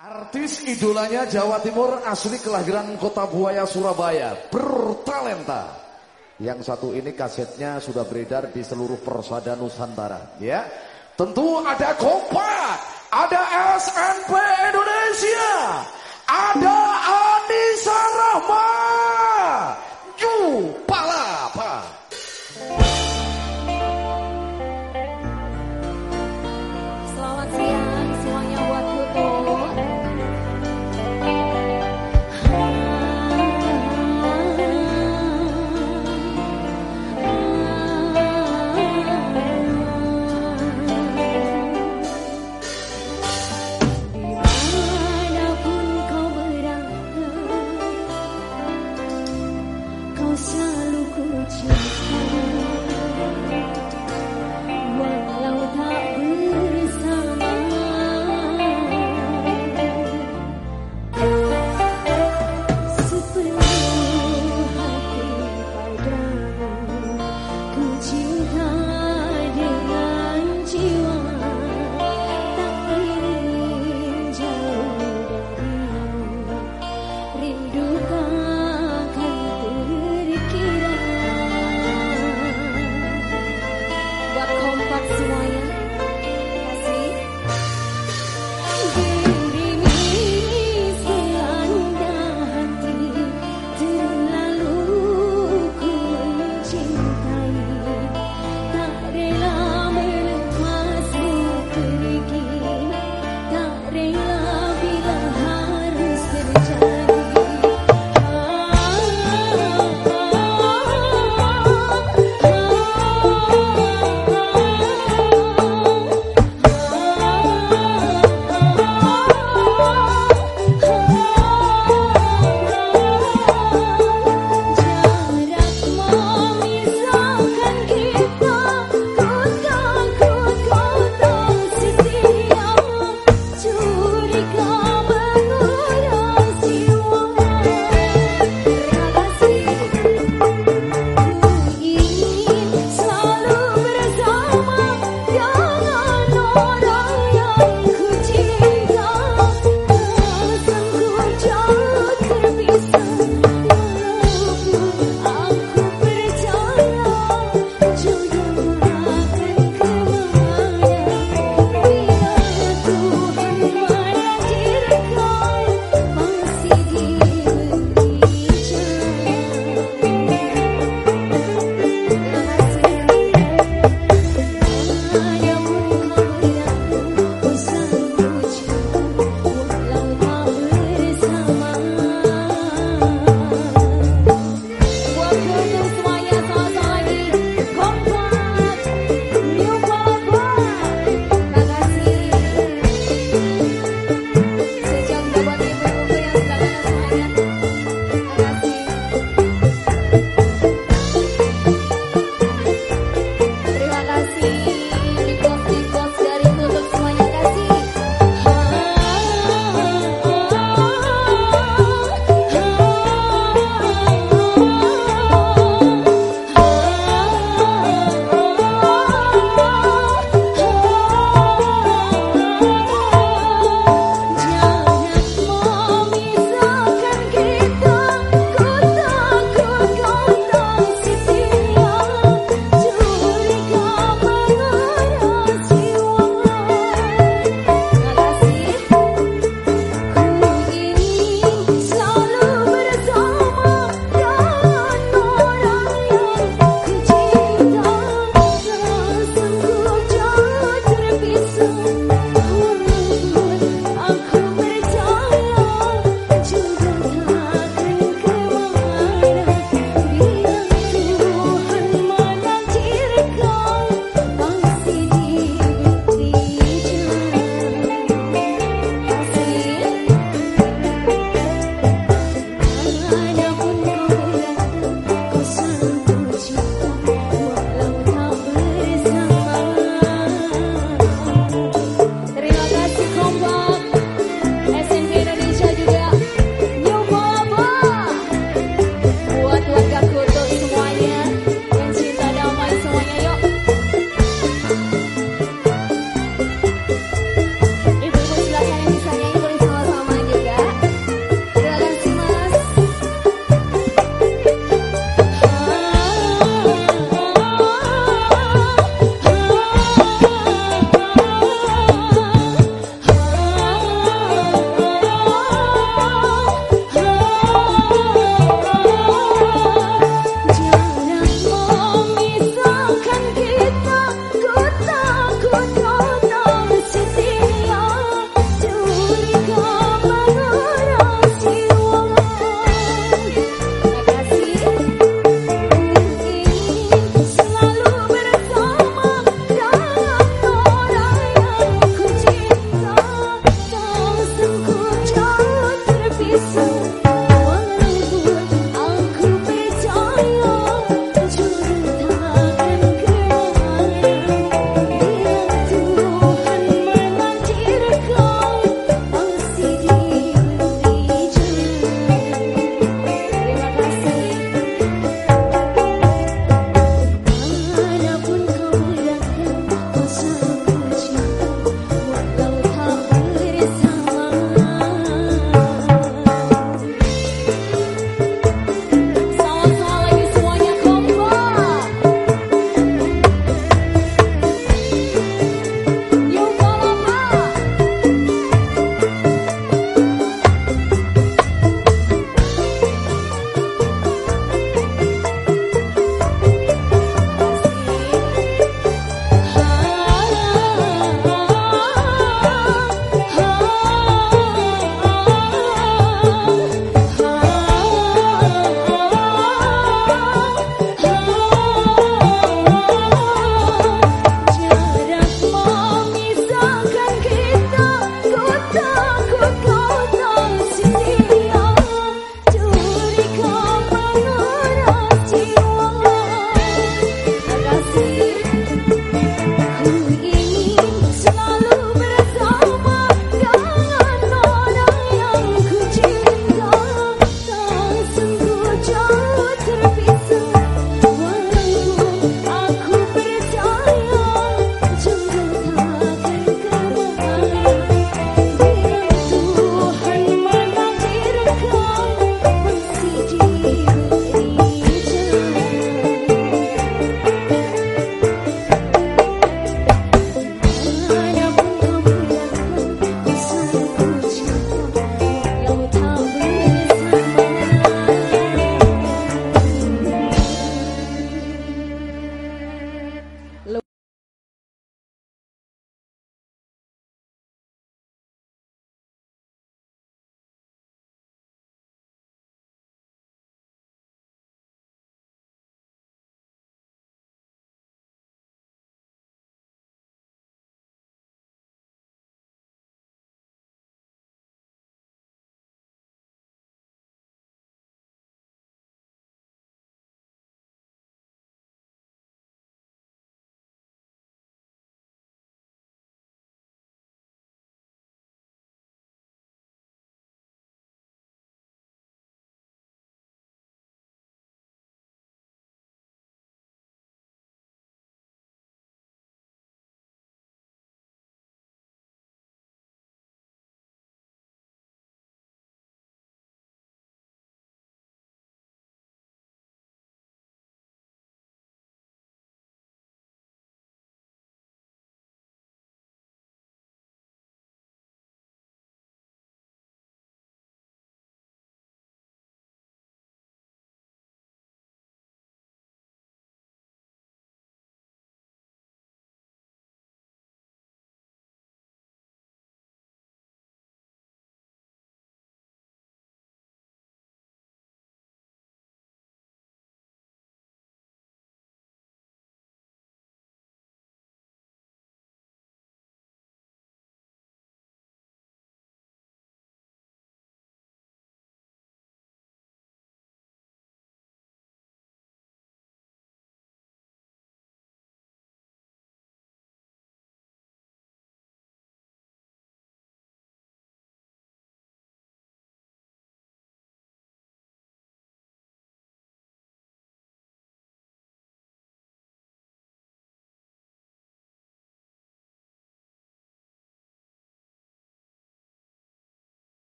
Artis idolanya Jawa Timur asli kelahiran kota Buaya Surabaya bertalenta. Yang satu ini kasetnya sudah beredar di seluruh persada Nusantara, ya. Tentu ada Kompak, ada SNP Indonesia, ada Anissa Rahma,